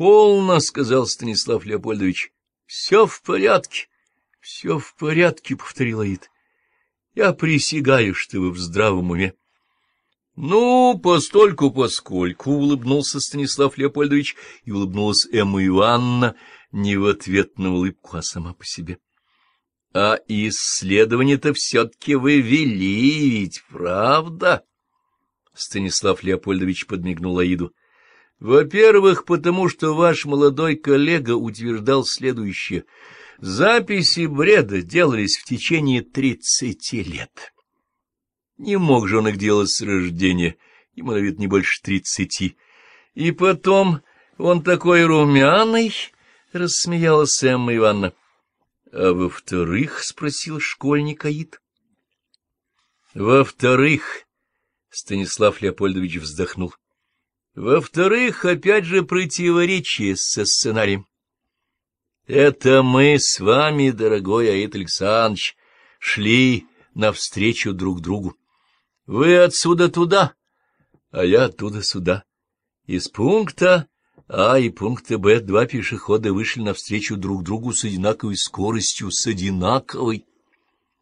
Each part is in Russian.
Полно, — сказал Станислав Леопольдович. — Все в порядке. — Все в порядке, — повторил Аид. — Я присягаю, что вы в здравом уме. — Ну, постольку поскольку, — улыбнулся Станислав Леопольдович, и улыбнулась Эмма Ивановна не в ответ на улыбку, а сама по себе. — А исследование-то все-таки вы вели, ведь правда? Станислав Леопольдович подмигнул Аиду. Во-первых, потому что ваш молодой коллега утверждал следующее. Записи бреда делались в течение тридцати лет. Не мог же он их делать с рождения, ему на вид не больше тридцати. И потом он такой румяный, — рассмеялась Эмма Ивановна. — А во-вторых, — спросил школьник Аид. — Во-вторых, — Станислав Леопольдович вздохнул. Во-вторых, опять же, противоречие со сценарием. Это мы с вами, дорогой Аид Александрович, шли навстречу друг другу. Вы отсюда туда, а я оттуда сюда. Из пункта А и пункта Б два пешехода вышли навстречу друг другу с одинаковой скоростью, с одинаковой.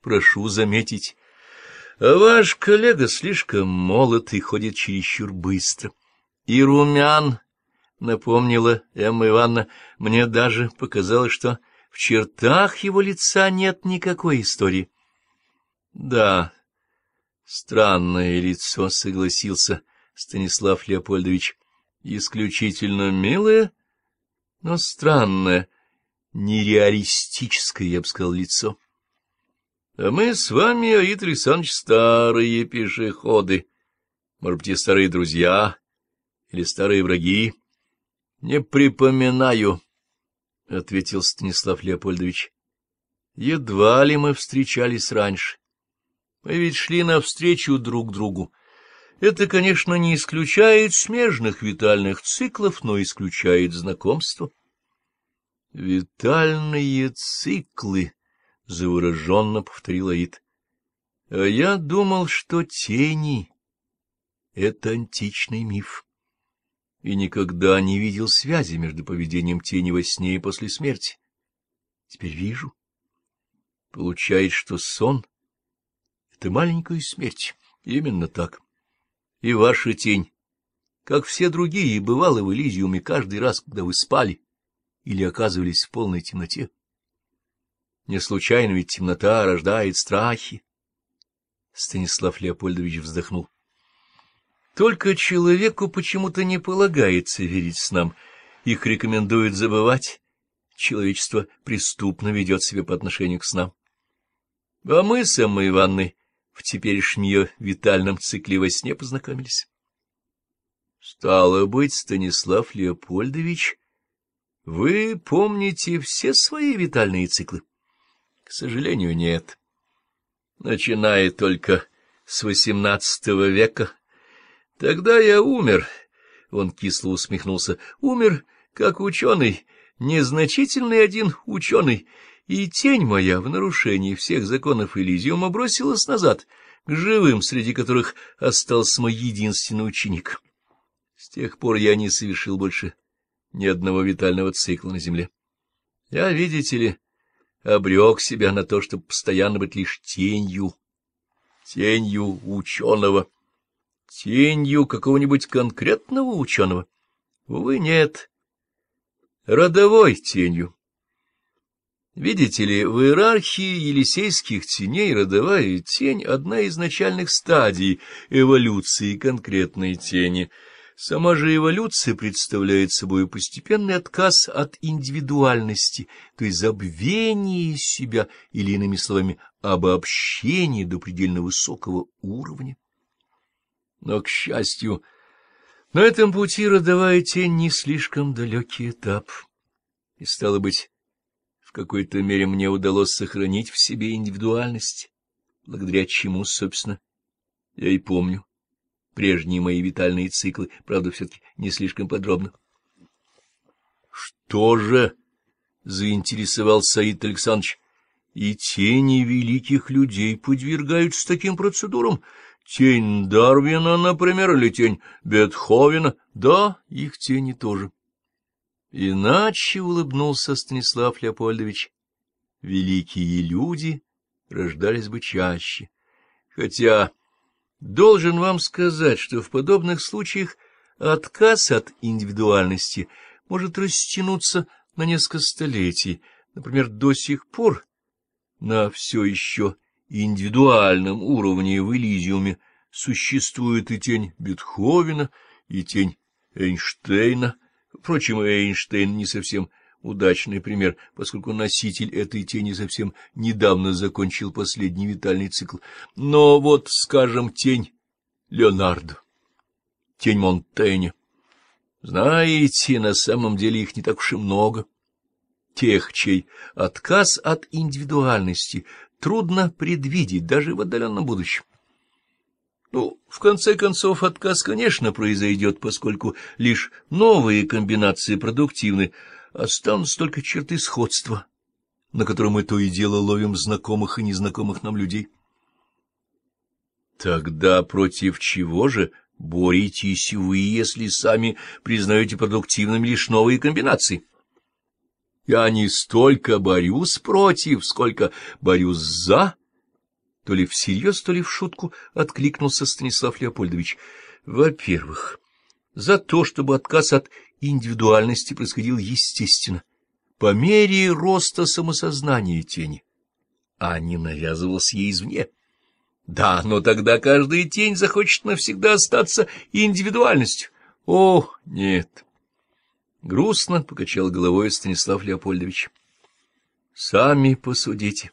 Прошу заметить, ваш коллега слишком молод и ходит чересчур быстро. И румян, — напомнила Эмма Ивановна, — мне даже показалось, что в чертах его лица нет никакой истории. — Да, странное лицо, — согласился Станислав Леопольдович. — Исключительно милое, но странное, нереалистическое, я бы сказал, лицо. А мы с вами, Аид Александрович, старые пешеходы, может быть, и старые друзья, или старые враги? — Не припоминаю, — ответил Станислав Леопольдович. — Едва ли мы встречались раньше. Мы ведь шли навстречу друг другу. Это, конечно, не исключает смежных витальных циклов, но исключает знакомство. — Витальные циклы, — завороженно повторил Аид. — А я думал, что тени — это античный миф и никогда не видел связи между поведением тени во сне и после смерти. Теперь вижу. Получается, что сон — это маленькая смерть. Именно так. И ваша тень, как все другие, бывала в Элизиуме каждый раз, когда вы спали или оказывались в полной темноте. Не случайно ведь темнота рождает страхи. Станислав Леопольдович вздохнул. Только человеку почему-то не полагается верить снам. Их рекомендуют забывать. Человечество преступно ведет себя по отношению к снам. А мы с Эммой Ивановной в теперешнем ее витальном цикле во сне познакомились. Стало быть, Станислав Леопольдович, вы помните все свои витальные циклы? К сожалению, нет. Начиная только с XVIII века, Тогда я умер, — он кисло усмехнулся, — умер как ученый, незначительный один ученый, и тень моя в нарушении всех законов Элизиума бросилась назад, к живым, среди которых остался мой единственный ученик. С тех пор я не совершил больше ни одного витального цикла на Земле. Я, видите ли, обрек себя на то, чтобы постоянно быть лишь тенью, тенью ученого Тенью какого-нибудь конкретного ученого? Увы, нет. Родовой тенью. Видите ли, в иерархии елисейских теней родовая тень — одна из начальных стадий эволюции конкретной тени. Сама же эволюция представляет собой постепенный отказ от индивидуальности, то есть забвение себя, или, иными словами, обобщение до предельно высокого уровня. Но, к счастью, на этом пути родовая тень не слишком далекий этап. И, стало быть, в какой-то мере мне удалось сохранить в себе индивидуальность, благодаря чему, собственно, я и помню прежние мои витальные циклы, правда, все-таки не слишком подробно. — Что же? — заинтересовался Саид Александрович. — И тени великих людей подвергаются таким процедурам? Тень Дарвина, например, или тень Бетховена? Да, их тени тоже. Иначе улыбнулся Станислав Леопольдович. Великие люди рождались бы чаще. Хотя должен вам сказать, что в подобных случаях отказ от индивидуальности может растянуться на несколько столетий. Например, до сих пор на все еще индивидуальном уровне в Элизиуме существует и тень Бетховена, и тень Эйнштейна. Впрочем, Эйнштейн не совсем удачный пример, поскольку носитель этой тени совсем недавно закончил последний витальный цикл. Но вот, скажем, тень Леонардо, тень Монтенья. Знаете, на самом деле их не так уж и много. Тех, чей отказ от индивидуальности трудно предвидеть даже в отдаленном будущем. Ну, в конце концов, отказ, конечно, произойдет, поскольку лишь новые комбинации продуктивны, останутся только черты сходства, на которые мы то и дело ловим знакомых и незнакомых нам людей. Тогда против чего же боретесь вы, если сами признаете продуктивными лишь новые комбинации? Я не столько борюсь против, сколько борюсь за то ли всерьез, то ли в шутку откликнулся Станислав Леопольдович. Во-первых, за то, чтобы отказ от индивидуальности происходил естественно, по мере роста самосознания тени, а не навязывался ей извне. Да, но тогда каждая тень захочет навсегда остаться индивидуальностью. О, нет! Грустно покачал головой Станислав Леопольдович. Сами посудите.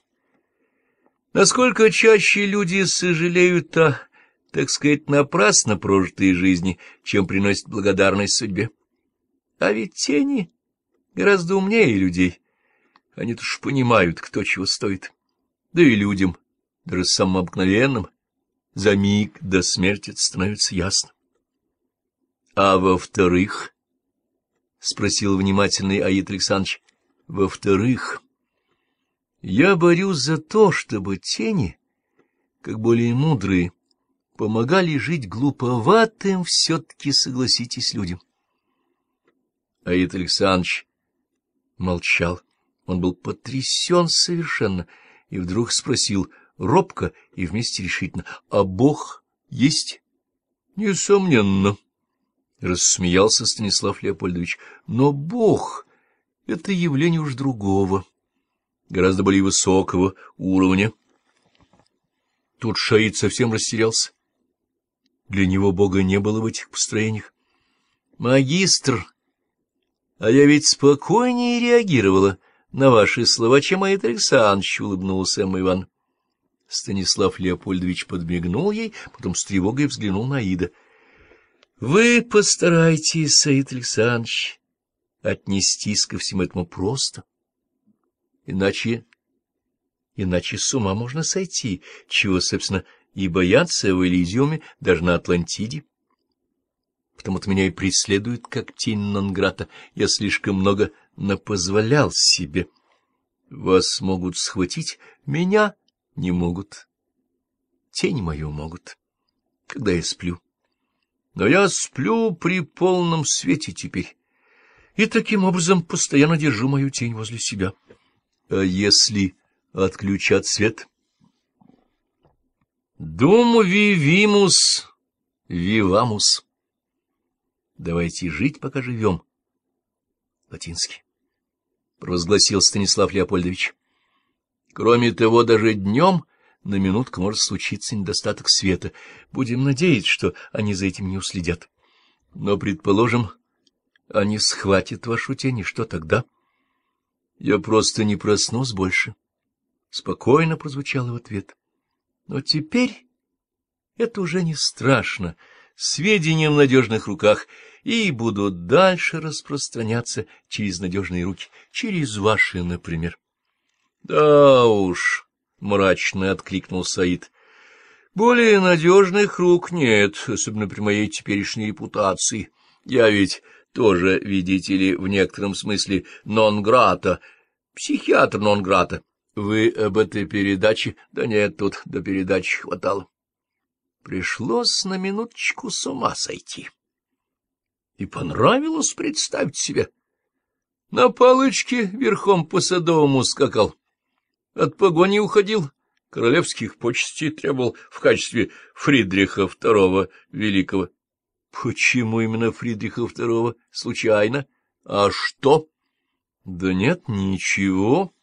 Насколько чаще люди сожалеют о, так сказать, напрасно прожитой жизни, чем приносят благодарность судьбе. А ведь тени гораздо умнее людей. Они-то уж понимают, кто чего стоит. Да и людям, даже самым обыкновенным, за миг до смерти становится ясно. — А во-вторых, — спросил внимательный Аид Александрович, — во-вторых... Я борюсь за то, чтобы тени, как более мудрые, помогали жить глуповатым все-таки, согласитесь, людям. Аид Александрович молчал. Он был потрясен совершенно и вдруг спросил робко и вместе решительно, «А Бог есть?» «Несомненно», — рассмеялся Станислав Леопольдович, «но Бог — это явление уж другого» гораздо более высокого уровня. Тут Шаид совсем растерялся. Для него Бога не было в этих построениях. «Магистр, а я ведь спокойнее реагировала на ваши слова, чем Аид Александрович», — улыбнулся Эмма Иван. Станислав Леопольдович подмигнул ей, потом с тревогой взглянул на Аида. — Вы постарайтесь, Аид Александрович, отнестись ко всему этому просто. Иначе... Иначе с ума можно сойти, чего, собственно, и бояться в Элизиуме, даже на Атлантиде. Потому-то меня и преследует, как тень Нонграта. Я слишком много напозволял себе. Вас могут схватить, меня не могут. Тень мою могут, когда я сплю. Но я сплю при полном свете теперь, и таким образом постоянно держу мою тень возле себя. А если отключат свет? Дум вивимус, вивамус. Давайте жить, пока живем. Латинский. Провозгласил Станислав Леопольдович. Кроме того, даже днем на минутку может случиться недостаток света. Будем надеяться, что они за этим не уследят. Но, предположим, они схватят вашу тень, и что тогда? — я просто не проснусь больше. Спокойно прозвучало в ответ. Но теперь это уже не страшно. Сведения в надежных руках и будут дальше распространяться через надежные руки, через ваши, например. — Да уж, — мрачно откликнул Саид, — более надежных рук нет, особенно при моей теперешней репутации. Я ведь тоже, видите ли, в некотором смысле нон-грата, психиатр нон-грата. Вы об этой передаче? Да нет, тут до передачи хватало. Пришлось на минуточку с ума сойти. И понравилось представить себе. На палочке верхом по Садовому скакал. От погони уходил, королевских почестей требовал в качестве Фридриха II Великого. Почему именно Фридриха II? Случайно? А что? Да нет, ничего.